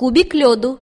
кубик лёду.